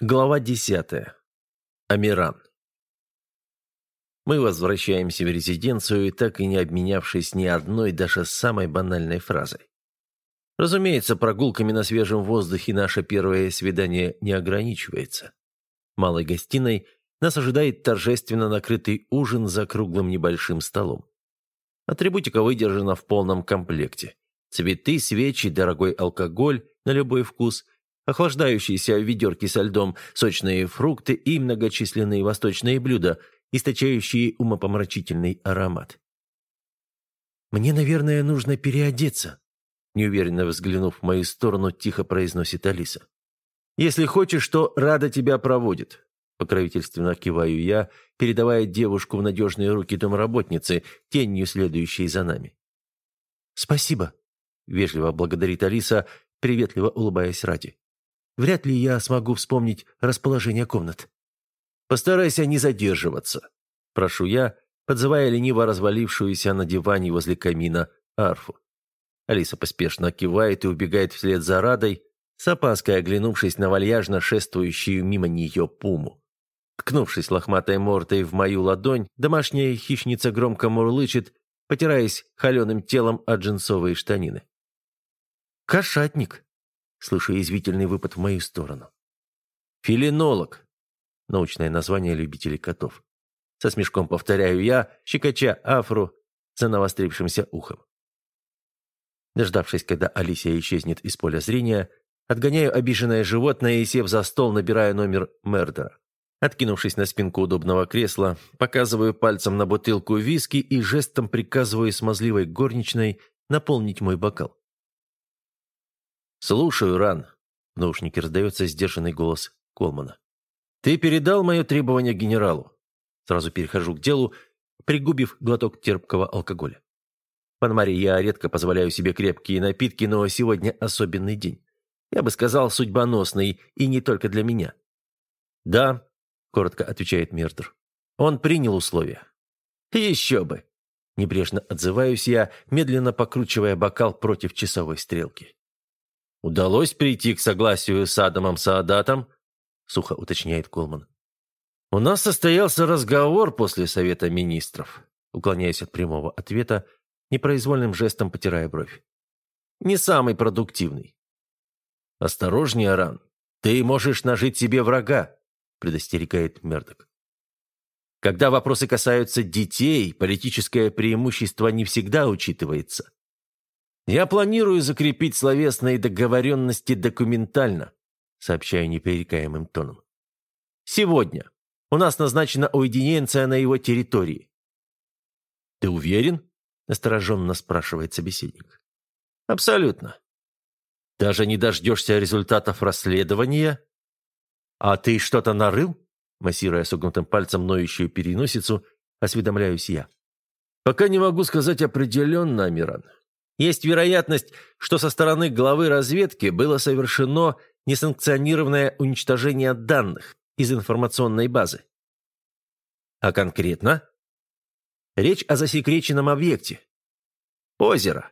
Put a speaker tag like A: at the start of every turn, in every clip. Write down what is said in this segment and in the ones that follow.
A: Глава десятая. Амиран. Мы возвращаемся в резиденцию, так и не обменявшись ни одной, даже самой банальной фразой. Разумеется, прогулками на свежем воздухе наше первое свидание не ограничивается. Малой гостиной нас ожидает торжественно накрытый ужин за круглым небольшим столом. Атрибутика выдержана в полном комплекте. Цветы, свечи, дорогой алкоголь на любой вкус – охлаждающиеся ведерки со льдом, сочные фрукты и многочисленные восточные блюда, источающие умопомрачительный аромат. «Мне, наверное, нужно переодеться», неуверенно взглянув в мою сторону, тихо произносит Алиса. «Если хочешь, то рада тебя проводит», покровительственно киваю я, передавая девушку в надежные руки домработницы, тенью следующей за нами. «Спасибо», — вежливо благодарит Алиса, приветливо улыбаясь ради. Вряд ли я смогу вспомнить расположение комнат. Постарайся не задерживаться. Прошу я, подзывая лениво развалившуюся на диване возле камина арфу. Алиса поспешно кивает и убегает вслед за Радой, с опаской оглянувшись на вальяжно шествующую мимо нее пуму. Ткнувшись лохматой мордой в мою ладонь, домашняя хищница громко мурлычет, потираясь холеным телом от джинсовые штанины. «Кошатник!» Слышу язвительный выпад в мою сторону. «Филинолог!» Научное название любителей котов. Со смешком повторяю я, щекоча афру за навострившимся ухом. Дождавшись, когда Алисия исчезнет из поля зрения, отгоняю обиженное животное и, сев за стол, набираю номер Мердера. Откинувшись на спинку удобного кресла, показываю пальцем на бутылку виски и жестом приказываю смазливой горничной наполнить мой бокал. «Слушаю, Ран», — в наушнике раздается сдержанный голос Колмана. «Ты передал мое требование генералу?» Сразу перехожу к делу, пригубив глоток терпкого алкоголя. Пан Марий, я редко позволяю себе крепкие напитки, но сегодня особенный день. Я бы сказал, судьбоносный, и не только для меня. «Да», — коротко отвечает Мердер. «Он принял условия». «Еще бы!» Небрежно отзываюсь я, медленно покручивая бокал против часовой стрелки. «Удалось прийти к согласию с Адамом Саадатом?» — сухо уточняет Колман. «У нас состоялся разговор после Совета Министров», уклоняясь от прямого ответа, непроизвольным жестом потирая бровь. «Не самый продуктивный». «Осторожнее, Аран. Ты можешь нажить себе врага», — предостерегает Мердок. «Когда вопросы касаются детей, политическое преимущество не всегда учитывается. «Я планирую закрепить словесные договоренности документально», сообщаю непререкаемым тоном. «Сегодня. У нас назначена уединенция на его территории». «Ты уверен?» – настороженно спрашивает собеседник. «Абсолютно. Даже не дождешься результатов расследования?» «А ты что-то нарыл?» Массируя согнутым пальцем ноющую переносицу, осведомляюсь я. «Пока не могу сказать определенно, Амиран. Есть вероятность, что со стороны главы разведки было совершено несанкционированное уничтожение данных из информационной базы. А конкретно? Речь о засекреченном объекте. Озеро.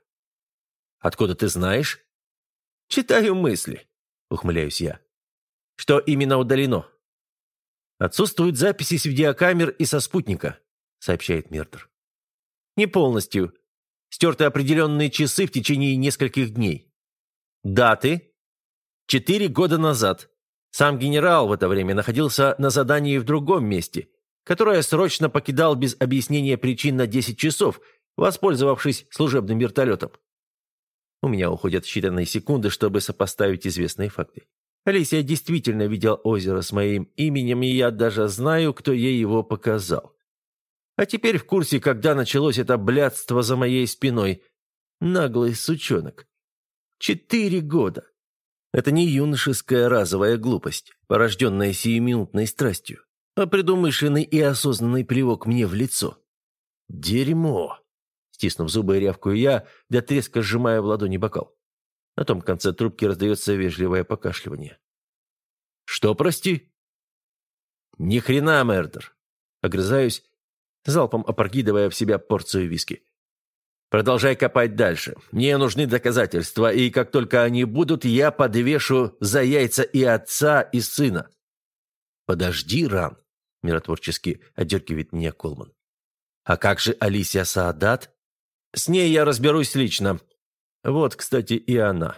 A: Откуда ты знаешь? Читаю мысли, ухмыляюсь я. Что именно удалено? Отсутствуют записи с видеокамер и со спутника, сообщает Мердер. Не полностью, Стерты определенные часы в течение нескольких дней. Даты? Четыре года назад. Сам генерал в это время находился на задании в другом месте, которое срочно покидал без объяснения причин на 10 часов, воспользовавшись служебным вертолетом. У меня уходят считанные секунды, чтобы сопоставить известные факты. Алисия действительно видела озеро с моим именем, и я даже знаю, кто ей его показал. А теперь в курсе, когда началось это блядство за моей спиной. Наглый сучонок. Четыре года. Это не юношеская разовая глупость, порожденная сиюминутной страстью, а предумышленный и осознанный плевок мне в лицо. Дерьмо. Стиснув зубы, рявкую я, до треска сжимая в ладони бокал. На том конце трубки раздается вежливое покашливание. «Что, прости?» «Ни хрена, Мердер!» Огрызаюсь, залпом опрокидывая в себя порцию виски. «Продолжай копать дальше. Мне нужны доказательства, и как только они будут, я подвешу за яйца и отца, и сына. «Подожди, Ран!» – миротворчески отдергивает меня Колман. «А как же Алисия Саадат?» «С ней я разберусь лично. Вот, кстати, и она».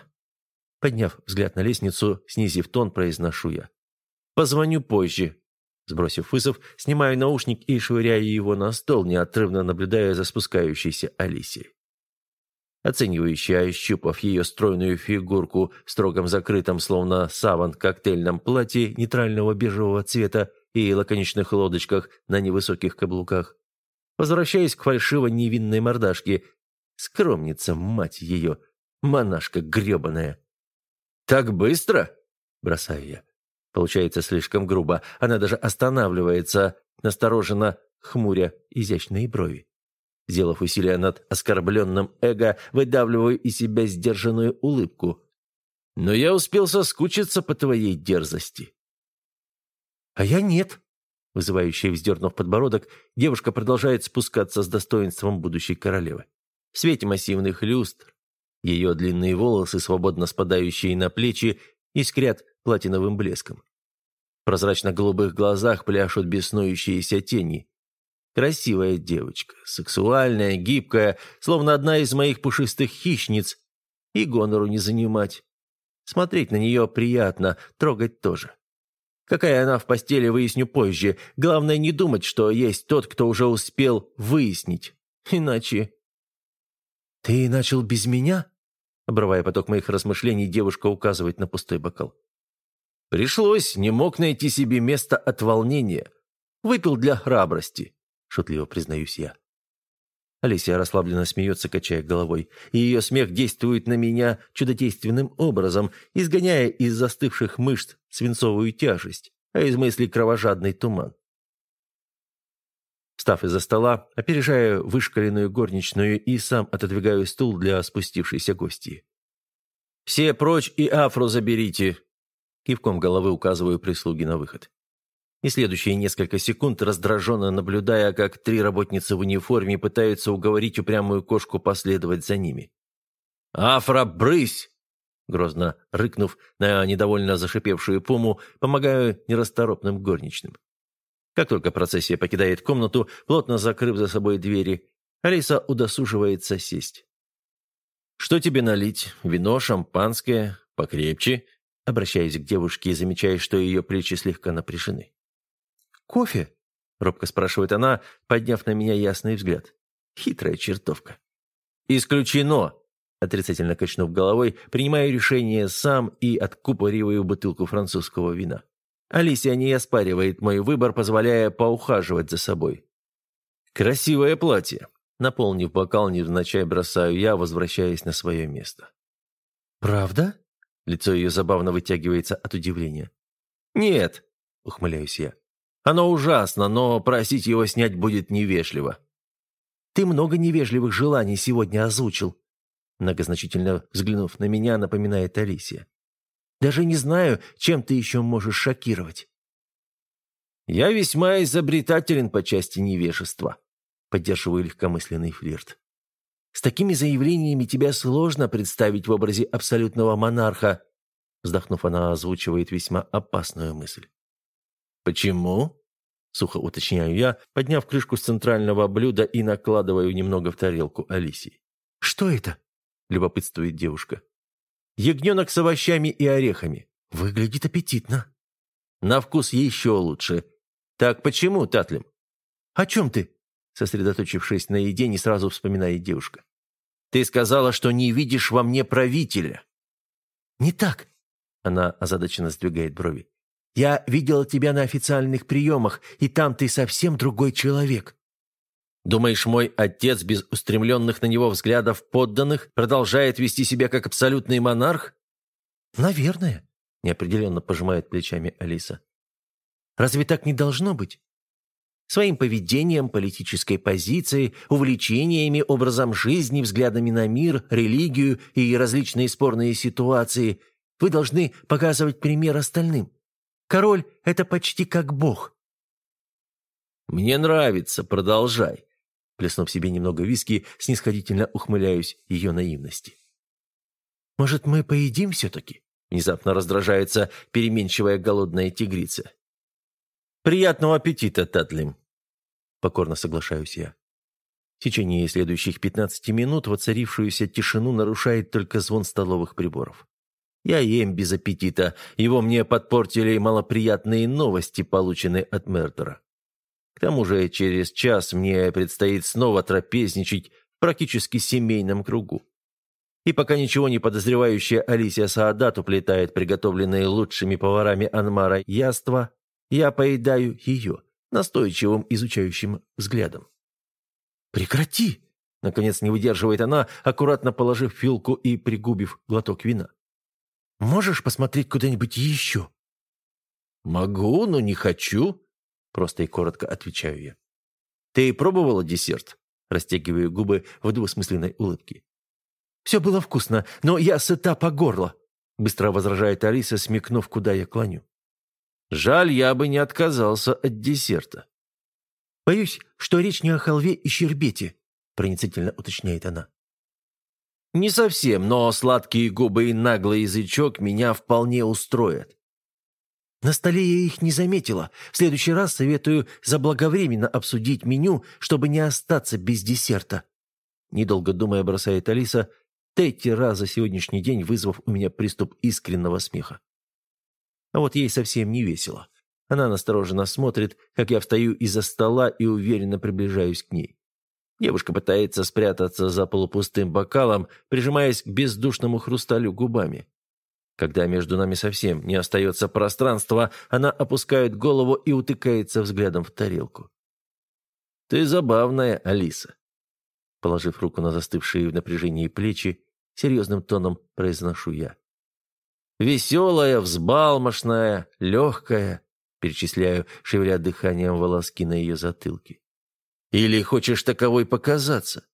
A: Подняв взгляд на лестницу, снизив тон, произношу я. «Позвоню позже». Сбросив вызов, снимаю наушник и швыряю его на стол, неотрывно наблюдая за спускающейся Алисией. Оценивающий, ощупав ее стройную фигурку в строгом закрытом, словно саван, коктейльном платье нейтрального бежевого цвета и лаконичных лодочках на невысоких каблуках, возвращаясь к фальшиво невинной мордашке. Скромница, мать ее, монашка гребаная. «Так быстро?» – бросаю я. Получается слишком грубо. Она даже останавливается, настороженно хмуря изящные брови. Сделав усилие над оскорбленным эго, выдавливаю из себя сдержанную улыбку. «Но я успел соскучиться по твоей дерзости». «А я нет», — вызывающая вздернув подбородок, девушка продолжает спускаться с достоинством будущей королевы. В свете массивных люстр ее длинные волосы, свободно спадающие на плечи, искрят платиновым блеском. В прозрачно-голубых глазах пляшут беснующиеся тени. Красивая девочка, сексуальная, гибкая, словно одна из моих пушистых хищниц. И гонору не занимать. Смотреть на нее приятно, трогать тоже. Какая она в постели, выясню позже. Главное не думать, что есть тот, кто уже успел выяснить. Иначе... «Ты начал без меня?» Обрывая поток моих размышлений, девушка указывает на пустой бокал. «Пришлось, не мог найти себе место от волнения. Выпил для храбрости. – шутливо признаюсь я. Алисия расслабленно смеется, качая головой, и ее смех действует на меня чудодейственным образом, изгоняя из застывших мышц свинцовую тяжесть, а из мыслей кровожадный туман. Встав из-за стола, опережаю вышкаленную горничную и сам отодвигаю стул для спустившейся гости. «Все прочь и афру заберите!» Кивком головы указываю прислуги на выход и следующие несколько секунд, раздраженно наблюдая, как три работницы в униформе пытаются уговорить упрямую кошку последовать за ними. «Афра, брысь!» Грозно рыкнув на недовольно зашипевшую пуму, помогаю нерасторопным горничным. Как только процессия покидает комнату, плотно закрыв за собой двери, Алиса удосуживается сесть. «Что тебе налить? Вино, шампанское? Покрепче?» Обращаясь к девушке и замечая, что ее плечи слегка напряжены. «Кофе?» — робко спрашивает она, подняв на меня ясный взгляд. Хитрая чертовка. «Исключено!» Отрицательно качнув головой, принимаю решение сам и откупориваю бутылку французского вина. Алисия не оспаривает мой выбор, позволяя поухаживать за собой. «Красивое платье!» Наполнив бокал, невзначай бросаю я, возвращаясь на свое место. «Правда?» Лицо ее забавно вытягивается от удивления. «Нет», — ухмыляюсь я. Оно ужасно, но просить его снять будет невежливо». «Ты много невежливых желаний сегодня озвучил», многозначительно взглянув на меня, напоминает Алисия. «Даже не знаю, чем ты еще можешь шокировать». «Я весьма изобретателен по части невежества», поддерживаю легкомысленный флирт. «С такими заявлениями тебя сложно представить в образе абсолютного монарха», вздохнув, она озвучивает весьма опасную мысль. «Почему?» Сухо уточняю я, подняв крышку с центрального блюда и накладываю немного в тарелку Алисии. «Что это?» – любопытствует девушка. «Ягненок с овощами и орехами. Выглядит аппетитно». «На вкус еще лучше. Так почему, Татлим?» «О чем ты?» – сосредоточившись на еде, не сразу вспоминает девушка. «Ты сказала, что не видишь во мне правителя». «Не так», – она озадаченно сдвигает брови. Я видела тебя на официальных приемах, и там ты совсем другой человек». «Думаешь, мой отец без устремленных на него взглядов подданных продолжает вести себя как абсолютный монарх?» «Наверное», — неопределенно пожимает плечами Алиса. «Разве так не должно быть?» Своим поведением, политической позицией, увлечениями, образом жизни, взглядами на мир, религию и различные спорные ситуации вы должны показывать пример остальным. Король — это почти как бог». «Мне нравится, продолжай», плеснув себе немного виски, снисходительно ухмыляюсь ее наивности. «Может, мы поедим все-таки?» Внезапно раздражается переменчивая голодная тигрица. «Приятного аппетита, Татлим!» Покорно соглашаюсь я. В течение следующих 15 минут воцарившуюся тишину нарушает только звон столовых приборов. Я ем без аппетита, его мне подпортили малоприятные новости, полученные от Мердера. К тому же через час мне предстоит снова трапезничать в практически семейном кругу. И пока ничего не подозревающая Алисия Саадат уплетает приготовленные лучшими поварами Анмара яства, я поедаю ее настойчивым изучающим взглядом. «Прекрати!» — наконец не выдерживает она, аккуратно положив вилку и пригубив глоток вина. «Можешь посмотреть куда-нибудь еще?» «Могу, но не хочу», — просто и коротко отвечаю я. «Ты пробовала десерт?» — растягиваю губы в двусмысленной улыбке. «Все было вкусно, но я сыта по горло», — быстро возражает Алиса, смекнув, куда я клоню. «Жаль, я бы не отказался от десерта». «Боюсь, что речь не о халве и щербете», — проницательно уточняет она. «Не совсем, но сладкие губы и наглый язычок меня вполне устроят». «На столе я их не заметила. В следующий раз советую заблаговременно обсудить меню, чтобы не остаться без десерта». Недолго думая, бросает Алиса, третий раз за сегодняшний день вызвав у меня приступ искреннего смеха. А вот ей совсем не весело. Она настороженно смотрит, как я встаю из-за стола и уверенно приближаюсь к ней. Девушка пытается спрятаться за полупустым бокалом, прижимаясь к бездушному хрусталю губами. Когда между нами совсем не остается пространства, она опускает голову и утыкается взглядом в тарелку. «Ты забавная, Алиса», — положив руку на застывшие в напряжении плечи, серьезным тоном произношу я. «Веселая, взбалмошная, легкая, перечисляю, шевеля дыханием волоски на ее затылке. «Или хочешь таковой показаться?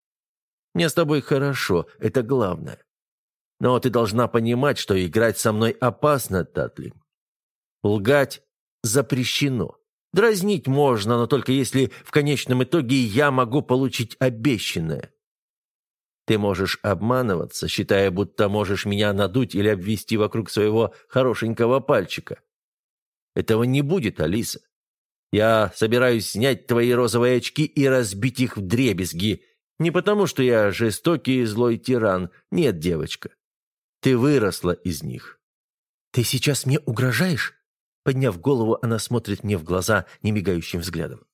A: Мне с тобой хорошо, это главное. Но ты должна понимать, что играть со мной опасно, Татлим. Лгать запрещено. Дразнить можно, но только если в конечном итоге я могу получить обещанное. Ты можешь обманываться, считая, будто можешь меня надуть или обвести вокруг своего хорошенького пальчика. Этого не будет, Алиса. Я собираюсь снять твои розовые очки и разбить их в дребезги. Не потому, что я жестокий и злой тиран. Нет, девочка. Ты выросла из них. Ты сейчас мне угрожаешь? Подняв голову, она смотрит мне в глаза немигающим взглядом.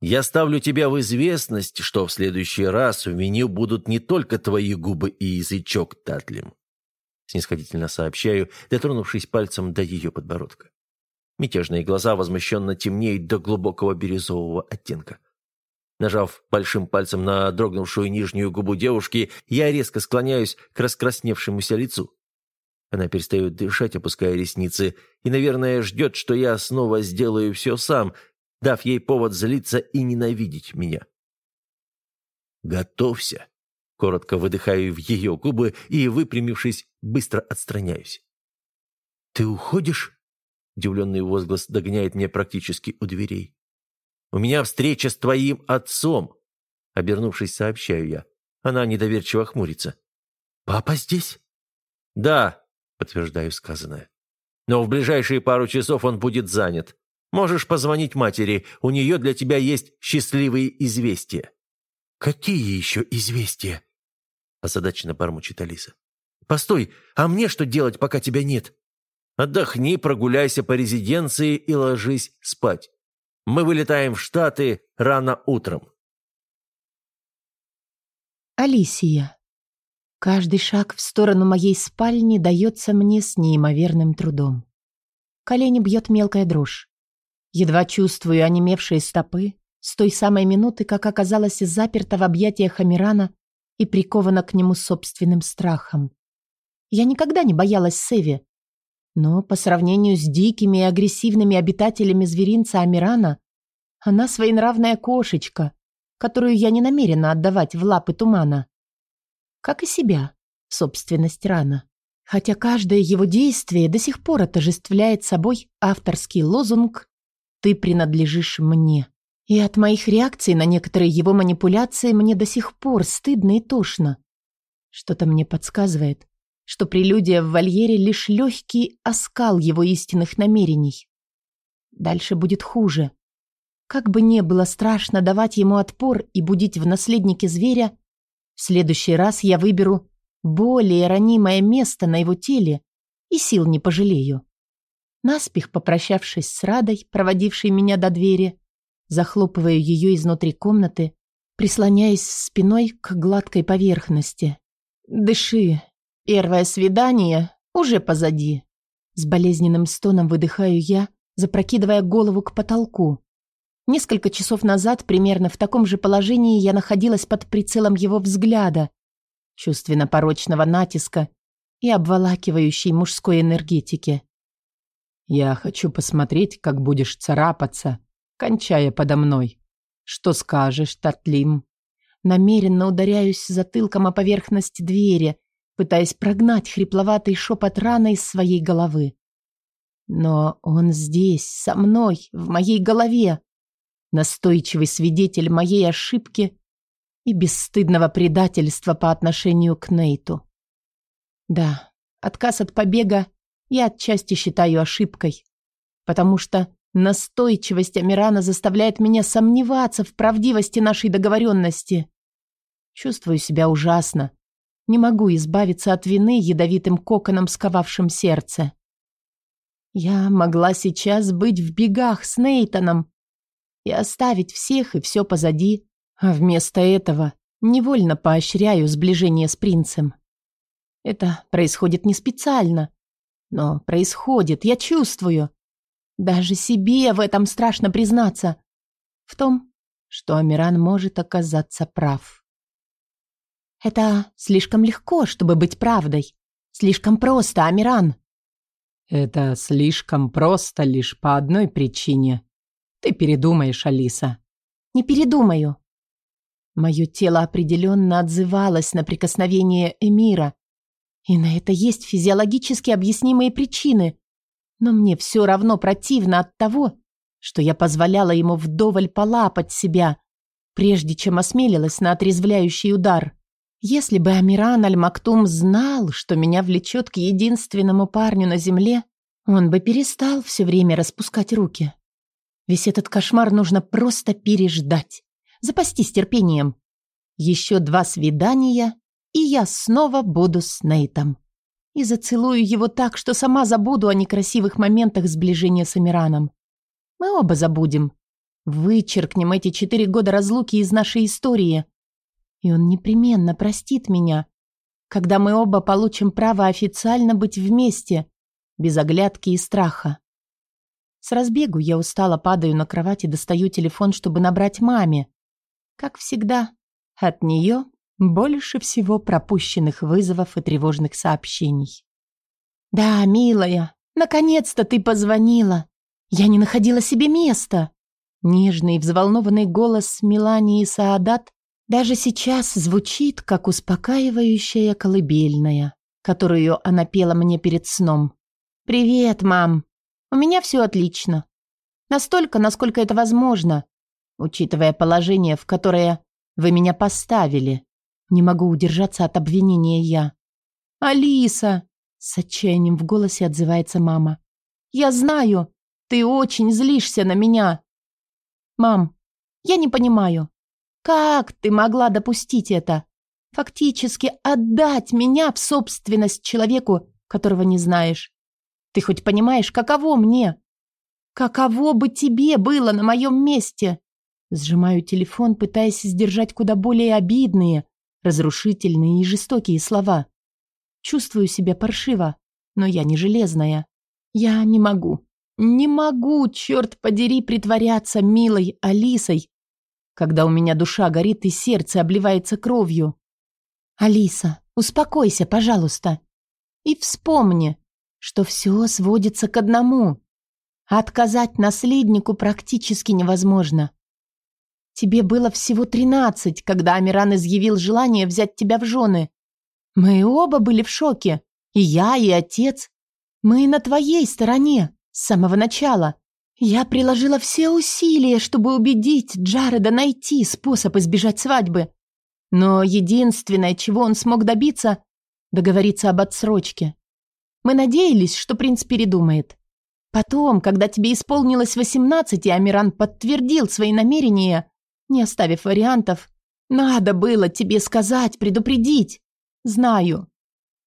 A: Я ставлю тебя в известность, что в следующий раз в меню будут не только твои губы и язычок, Татлим снисходительно сообщаю, дотронувшись пальцем до ее подбородка. Мятежные глаза возмущенно темнеют до глубокого бирюзового оттенка. Нажав большим пальцем на дрогнувшую нижнюю губу девушки, я резко склоняюсь к раскрасневшемуся лицу. Она перестает дышать, опуская ресницы, и, наверное, ждет, что я снова сделаю все сам, дав ей повод злиться и ненавидеть меня. «Готовься», Коротко выдыхаю в ее губы и, выпрямившись, быстро отстраняюсь. «Ты уходишь?» Удивленный возглас догоняет меня практически у дверей. «У меня встреча с твоим отцом!» Обернувшись, сообщаю я. Она недоверчиво хмурится. «Папа здесь?» «Да», — подтверждаю сказанное. «Но в ближайшие пару часов он будет занят. Можешь позвонить матери, у нее для тебя есть счастливые известия». «Какие еще известия?» озадаченно бормочет Алиса. «Постой, а мне что делать, пока тебя нет?» «Отдохни, прогуляйся по резиденции и ложись спать. Мы вылетаем в Штаты рано утром».
B: Алисия. Каждый шаг в сторону моей спальни дается мне с неимоверным трудом. Колени бьет мелкая дрожь. Едва чувствую онемевшие стопы с той самой минуты, как оказалась заперта в объятиях Амирана и прикована к нему собственным страхом. Я никогда не боялась Севи, но по сравнению с дикими и агрессивными обитателями зверинца Амирана, она своенравная кошечка, которую я не намерена отдавать в лапы тумана. Как и себя, собственность Рана. Хотя каждое его действие до сих пор отождествляет собой авторский лозунг «Ты принадлежишь мне». И от моих реакций на некоторые его манипуляции мне до сих пор стыдно и тошно. Что-то мне подсказывает, что прелюдия в вольере лишь легкий оскал его истинных намерений. дальше будет хуже. Как бы не было страшно давать ему отпор и будить в наследнике зверя, в следующий раз я выберу более ранимое место на его теле и сил не пожалею. Наспех попрощавшись с Радой, проводившей меня до двери, захлопываю ее изнутри комнаты, прислоняясь спиной к гладкой поверхности. «Дыши. Первое свидание уже позади». С болезненным стоном выдыхаю я, запрокидывая голову к потолку. Несколько часов назад, примерно в таком же положении, я находилась под прицелом его взгляда, чувственно-порочного натиска и обволакивающей мужской энергетики.
C: «Я хочу посмотреть, как будешь царапаться, кончая подо мной. Что скажешь, Татлим?»
B: Намеренно ударяюсь затылком о поверхность двери, пытаясь прогнать хрипловатый шепот раны из своей головы. Но он здесь, со мной, в моей голове настойчивый свидетель моей ошибки и бесстыдного предательства по отношению к Нейту. Да, отказ от побега я отчасти считаю ошибкой, потому что настойчивость Амирана заставляет меня сомневаться в правдивости нашей договоренности. Чувствую себя ужасно. Не могу избавиться от вины ядовитым коконом, сковавшим сердце. Я могла сейчас быть в бегах с Нейтаном, и оставить всех и все позади, а вместо этого невольно поощряю сближение с принцем. Это происходит не специально, но происходит, я чувствую. Даже себе в этом страшно признаться. В том, что Амиран может оказаться прав. Это слишком легко, чтобы быть правдой. Слишком просто, Амиран.
C: Это слишком просто лишь по одной причине. Ты передумаешь, Алиса.
B: Не передумаю. Мое тело определенно отзывалось на прикосновение Эмира. И на это есть физиологически объяснимые причины. Но мне все равно противно от того, что я позволяла ему вдоволь полапать себя, прежде чем осмелилась на отрезвляющий удар. Если бы Амиран Аль-Мактум знал, что меня влечет к единственному парню на земле, он бы перестал все время распускать руки. Весь этот кошмар нужно просто переждать. Запастись терпением. Еще два свидания, и я снова буду с Нейтом. И зацелую его так, что сама забуду о некрасивых моментах сближения с Амираном. Мы оба забудем. Вычеркнем эти четыре года разлуки из нашей истории. И он непременно простит меня, когда мы оба получим право официально быть вместе, без оглядки и страха. С разбегу я устало падаю на кровать и достаю телефон, чтобы набрать маме. Как всегда, от нее больше всего пропущенных вызовов и тревожных сообщений. «Да, милая, наконец-то ты позвонила. Я не находила себе места». Нежный и взволнованный голос Мелании Саадат даже сейчас звучит, как успокаивающая колыбельная, которую она пела мне перед сном. «Привет, мам. У меня все отлично. Настолько, насколько это возможно, учитывая положение, в которое вы меня поставили. Не могу удержаться от обвинения я. «Алиса!» — с отчаянием в голосе отзывается мама. «Я знаю, ты очень злишься на меня!» «Мам, я не понимаю, как ты могла допустить это? Фактически отдать меня в собственность человеку, которого не знаешь. Ты хоть понимаешь, каково мне? Каково бы тебе было на моем месте? Сжимаю телефон, пытаясь сдержать куда более обидные, разрушительные и жестокие слова. Чувствую себя паршиво, но я не железная. Я не могу, не могу, черт подери, притворяться милой Алисой, когда у меня душа горит и сердце обливается кровью. Алиса, успокойся, пожалуйста. И вспомни, что все сводится к одному. Отказать наследнику практически невозможно. Тебе было всего тринадцать, когда Амиран изъявил желание взять тебя в жены. Мы оба были в шоке. И я, и отец. Мы на твоей стороне с самого начала. Я приложила все усилия, чтобы убедить Джареда найти способ избежать свадьбы. Но единственное, чего он смог добиться, договориться об отсрочке. Мы надеялись, что принц передумает. Потом, когда тебе исполнилось восемнадцать, и Амиран подтвердил свои намерения, не оставив вариантов, надо было тебе сказать, предупредить. Знаю.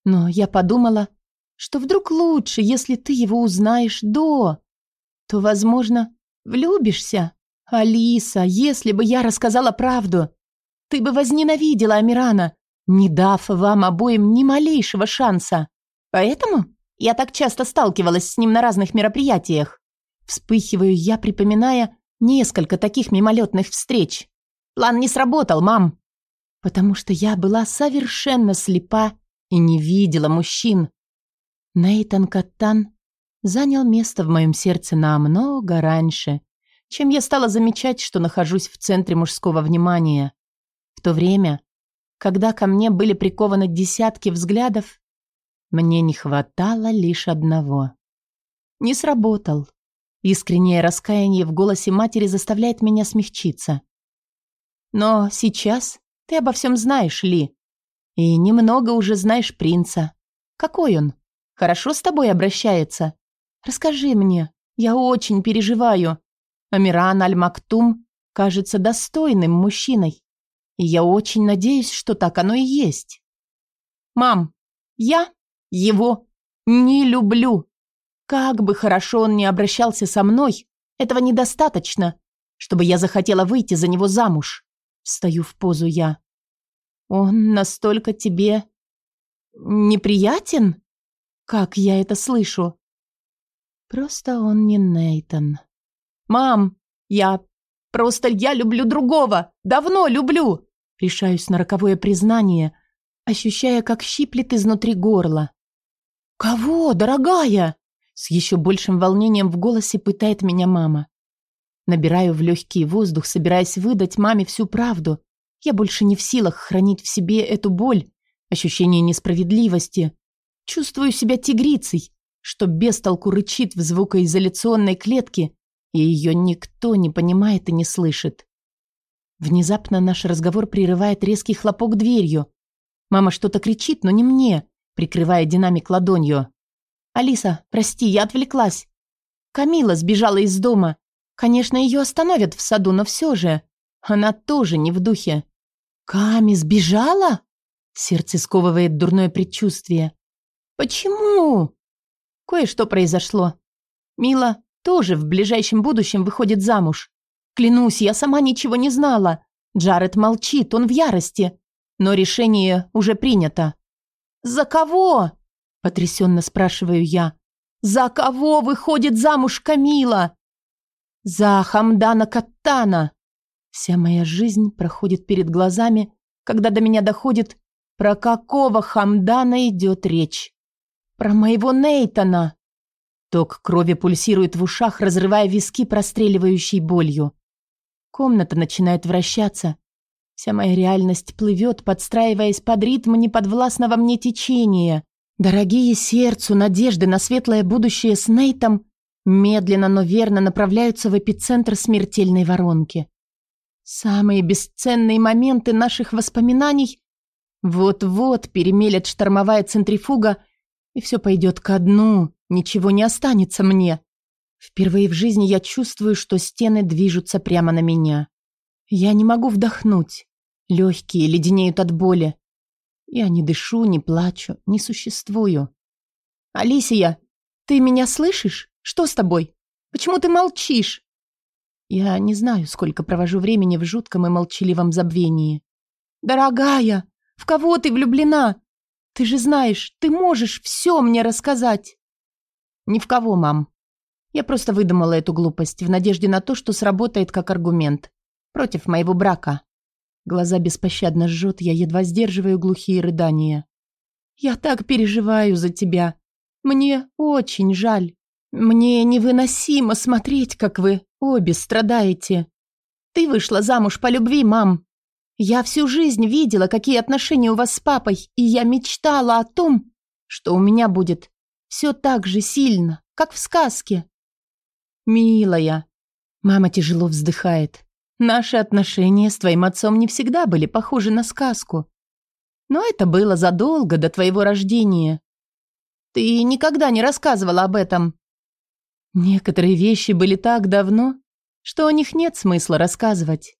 B: Но я подумала, что вдруг лучше, если ты его узнаешь до, то, возможно, влюбишься. Алиса, если бы я рассказала правду, ты бы возненавидела Амирана, не дав вам обоим ни малейшего шанса. Поэтому я так часто сталкивалась с ним на разных мероприятиях. Вспыхиваю я, припоминая несколько таких мимолетных встреч. План не сработал, мам. Потому что я была совершенно слепа и не видела мужчин. Нейтан Каттан занял место в моем сердце намного раньше, чем я стала замечать, что нахожусь в центре мужского внимания. В то время, когда ко мне были прикованы десятки взглядов, мне не хватало лишь одного. Не сработал. Искреннее раскаяние в голосе матери заставляет меня смягчиться. Но сейчас ты обо всем знаешь, Ли. И немного уже знаешь принца. Какой он? Хорошо с тобой обращается? Расскажи мне. Я очень переживаю. Амиран Аль-Мактум кажется достойным мужчиной. И я очень надеюсь, что так оно и есть. Мам, я его не люблю. Как бы хорошо он ни обращался со мной, этого недостаточно, чтобы я захотела выйти за него замуж. Стою в позу я. Он настолько тебе неприятен? Как я это слышу? Просто он не Нейтон. Мам, я просто я люблю другого. Давно люблю. Решаюсь на роковое признание, ощущая, как щиплет изнутри горла. «Кого, дорогая?» С еще большим волнением в голосе пытает меня мама. Набираю в легкий воздух, собираясь выдать маме всю правду. Я больше не в силах хранить в себе эту боль, ощущение несправедливости. Чувствую себя тигрицей, что без толку рычит в звукоизоляционной клетке, и ее никто не понимает и не слышит. Внезапно наш разговор прерывает резкий хлопок дверью. Мама что-то кричит, но не мне прикрывая динамик ладонью. «Алиса, прости, я отвлеклась. Камила сбежала из дома. Конечно, ее остановят в саду, но все же. Она тоже не в духе». «Ками сбежала?» Сердце сковывает дурное предчувствие. «Почему?» Кое-что произошло. Мила тоже в ближайшем будущем выходит замуж. Клянусь, я сама ничего не знала. Джаред молчит, он в ярости. Но решение уже принято. «За кого?» – потрясенно спрашиваю я. «За кого выходит замуж Камила?» «За Хамдана Каттана». Вся моя жизнь проходит перед глазами, когда до меня доходит, про какого Хамдана идет речь. Про моего Нейтана. Ток крови пульсирует в ушах, разрывая виски простреливающей болью. Комната начинает вращаться, Вся моя реальность плывет, подстраиваясь под ритм неподвластного мне течения. Дорогие сердцу надежды на светлое будущее с Нейтом медленно, но верно направляются в эпицентр смертельной воронки. Самые бесценные моменты наших воспоминаний вот-вот перемелет штормовая центрифуга, и все пойдет ко дну, ничего не останется мне. Впервые в жизни я чувствую, что стены движутся прямо на меня. Я не могу вдохнуть. Легкие леденеют от боли. Я не дышу, не плачу, не существую. «Алисия, ты меня слышишь? Что с тобой? Почему ты молчишь?» Я не знаю, сколько провожу времени в жутком и молчаливом забвении. «Дорогая, в кого ты влюблена? Ты же знаешь, ты можешь все мне рассказать!» «Ни в кого, мам. Я просто выдумала эту глупость в надежде на то, что сработает как аргумент против моего брака. Глаза беспощадно жжет, я едва сдерживаю глухие рыдания. «Я так переживаю за тебя. Мне очень жаль. Мне невыносимо смотреть, как вы обе страдаете. Ты вышла замуж по любви, мам. Я всю жизнь видела, какие отношения у вас с папой, и я мечтала о том, что у меня будет все так же сильно, как в сказке. Милая. Мама тяжело вздыхает. Наши отношения с твоим отцом не всегда были похожи на сказку. Но это было задолго до твоего рождения. Ты никогда не рассказывала об этом. Некоторые вещи были так давно, что о них нет смысла рассказывать.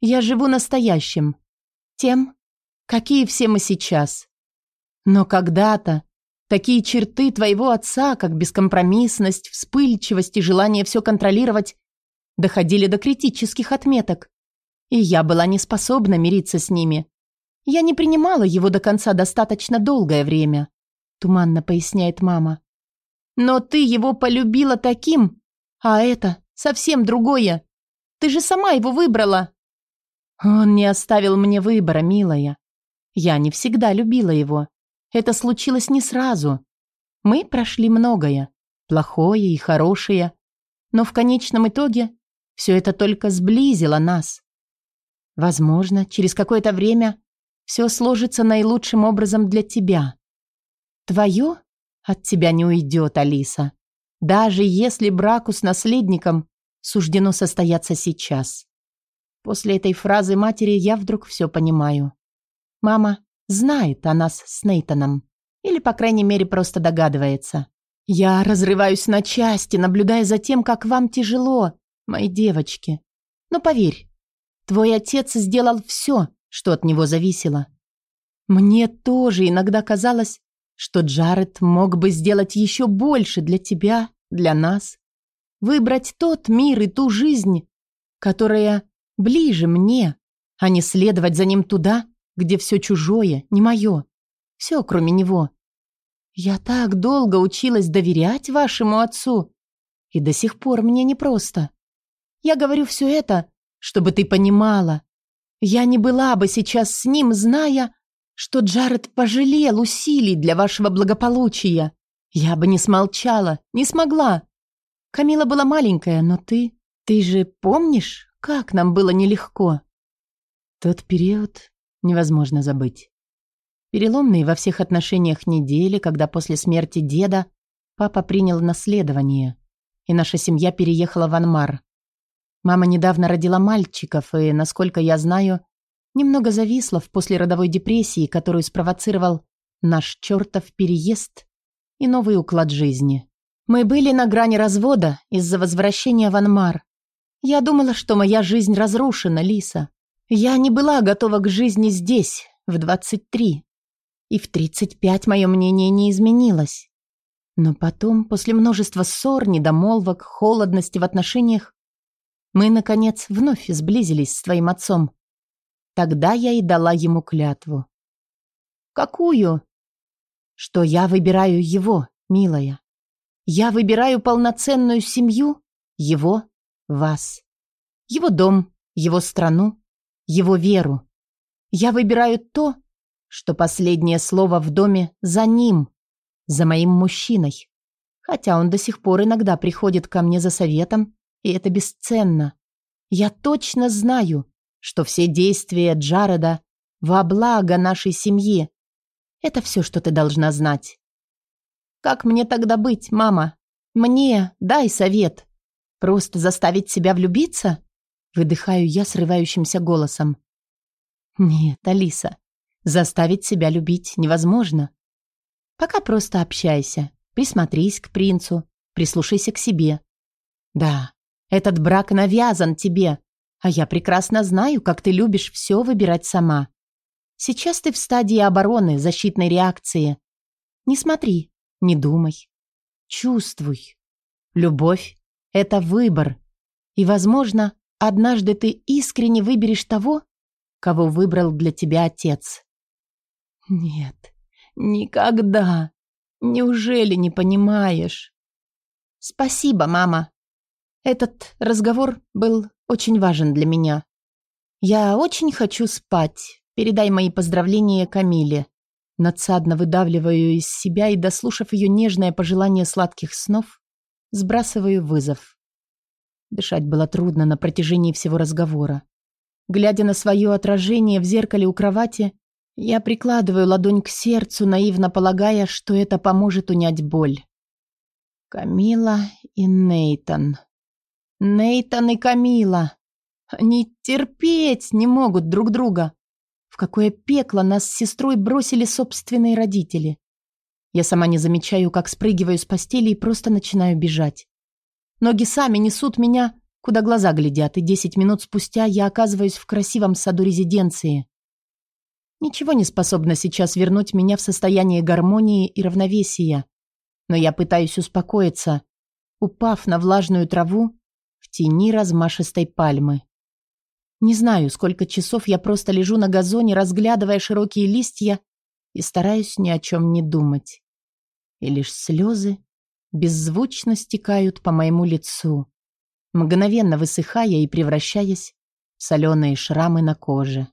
B: Я живу настоящим, тем, какие все мы сейчас. Но когда-то такие черты твоего отца, как бескомпромиссность, вспыльчивость и желание все контролировать, доходили до критических отметок. И я была не способна мириться с ними. Я не принимала его до конца достаточно долгое время, туманно поясняет мама. Но ты его полюбила таким, а это совсем другое. Ты же сама его выбрала. Он не оставил мне выбора, милая. Я не всегда любила его. Это случилось не сразу. Мы прошли многое, плохое и хорошее. Но в конечном итоге все это только сблизило нас. Возможно, через какое-то время все сложится наилучшим образом для тебя. Твое от тебя не уйдет, Алиса. Даже если браку с наследником суждено состояться сейчас. После этой фразы матери я вдруг все понимаю. Мама знает о нас с Нейтаном. Или, по крайней мере, просто догадывается. Я разрываюсь на части, наблюдая за тем, как вам тяжело, мои девочки. Но поверь, твой отец сделал все, что от него зависело. Мне тоже иногда казалось, что Джаред мог бы сделать еще больше для тебя, для нас. Выбрать тот мир и ту жизнь, которая ближе мне, а не следовать за ним туда, где все чужое, не мое. Все, кроме него. Я так долго училась доверять вашему отцу, и до сих пор мне непросто. Я говорю все это, чтобы ты понимала. Я не была бы сейчас с ним, зная, что Джаред пожалел усилий для вашего благополучия. Я бы не смолчала, не смогла. Камила была маленькая, но ты... Ты же помнишь, как нам было нелегко. Тот период невозможно забыть. Переломные во всех отношениях недели, когда после смерти деда папа принял наследование, и наша семья переехала в Анмар. Мама недавно родила мальчиков, и, насколько я знаю, немного зависла в послеродовой депрессии, которую спровоцировал наш чертов переезд и новый уклад жизни. Мы были на грани развода из-за возвращения в Анмар, я думала, что моя жизнь разрушена, Лиса. Я не была готова к жизни здесь, в 23. И в 35 мое мнение не изменилось. Но потом, после множества ссор, недомолвок, холодности в отношениях, мы, наконец, вновь сблизились с твоим отцом. Тогда я и дала ему клятву. Какую? Что я выбираю его, милая. Я выбираю полноценную семью, его вас. Его дом, его страну, его веру. Я выбираю то, что последнее слово в доме за ним, за моим мужчиной. Хотя он до сих пор иногда приходит ко мне за советом, и это бесценно. Я точно знаю, что все действия Джареда во благо нашей семьи. Это все, что ты должна знать. Как мне тогда быть, мама? Мне дай совет. Просто заставить себя влюбиться? Выдыхаю я срывающимся голосом. Нет, Алиса, заставить себя любить невозможно. Пока просто общайся, присмотрись к принцу, прислушайся к себе. Да, этот брак навязан тебе, а я прекрасно знаю, как ты любишь все выбирать сама. Сейчас ты в стадии обороны, защитной реакции. Не смотри, не думай. Чувствуй. Любовь это выбор. И, возможно, однажды ты искренне выберешь того, кого выбрал для тебя отец. Нет, никогда. Неужели не понимаешь? Спасибо, мама. Этот разговор был очень важен для меня. Я очень хочу спать. Передай мои поздравления Камиле. Надсадно выдавливаю из себя и, дослушав ее нежное пожелание сладких снов, Сбрасываю вызов. Дышать было трудно на протяжении всего разговора. Глядя на свое отражение в зеркале у кровати, я прикладываю ладонь к сердцу, наивно полагая, что это поможет унять боль. Камила и Нейтан. Нейтан и Камила. Они терпеть не могут друг друга. В какое пекло нас с сестрой бросили собственные родители. Я сама не замечаю, как спрыгиваю с постели и просто начинаю бежать. Ноги сами несут меня, куда глаза глядят, и десять минут спустя я оказываюсь в красивом саду резиденции. Ничего не способно сейчас вернуть меня в состояние гармонии и равновесия. Но я пытаюсь успокоиться, упав на влажную траву в тени размашистой пальмы. Не знаю, сколько часов я просто лежу на газоне, разглядывая широкие листья и стараюсь ни о чем не думать. И лишь слезы беззвучно стекают по моему лицу, мгновенно высыхая и превращаясь в соленые шрамы на коже.